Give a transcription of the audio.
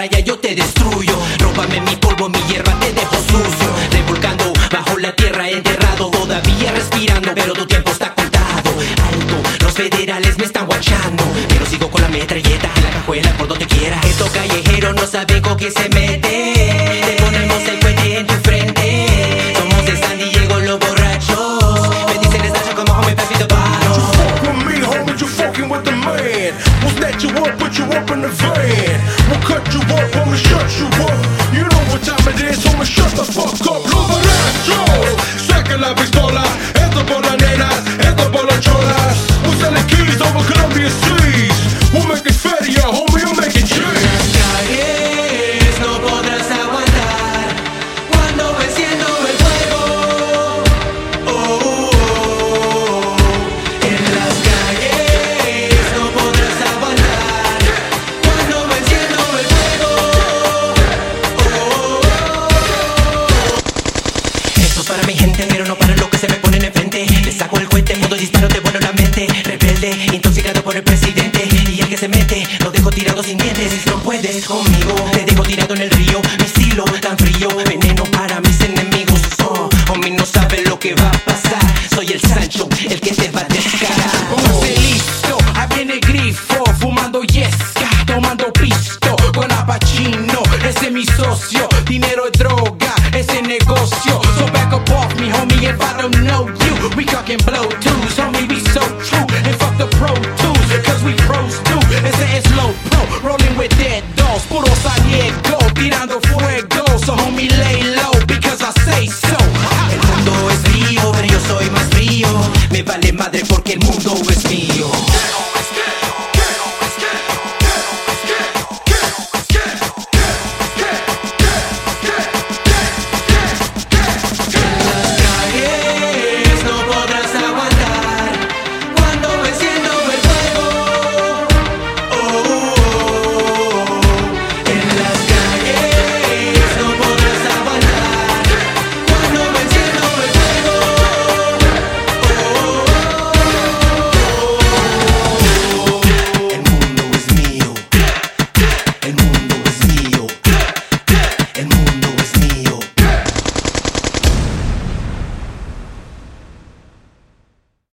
raya yo te destruyo. Róbame mi polvo, mi hierba te dejo sucio. Revolcando bajo la tierra enterrado Todavía respirando pero tu tiempo está contado. Alto, los federales me están guachando. Pero sigo con la metralleta en la cajuela por donde quiera. Estos callejeros no saben con qué se mete. Te ponemos el puente en tu frente. Somos de San Diego los borrachos. Me dicen estacha como homie papito paro You me, homie, you fucking with the man. What's that you up, put you up in the We'll cut you up, homie, shut you up. You know what time it is, homie, shut the fuck up. Los borrachos, saquen la pistola. Esto por las saco el cohete, modo disparo, te vuelo la mente. Rebelde, intoxicado por el presidente. Y el que se mete, lo dejo tirado sin dientes. No puedes conmigo, te dejo tirado en el río. Mi estilo tan frío, veneno para mis enemigos. Oh, homie, no sabe lo que va a pasar. Soy el Sancho, el que te va a descarar. Listo, ahí viene el grifo, fumando yesca, tomando pisto con apachino, ese es mi socio, dinero es droga, ese es negocio. So back up off me, homie, if I don't know we talking blow twos, homie, be so true, and fuck the pro tools, cause we pros too, ese es low pro, rolling with dead dogs, puro saliego, tirando fuego, so homie, lay low, because I say so.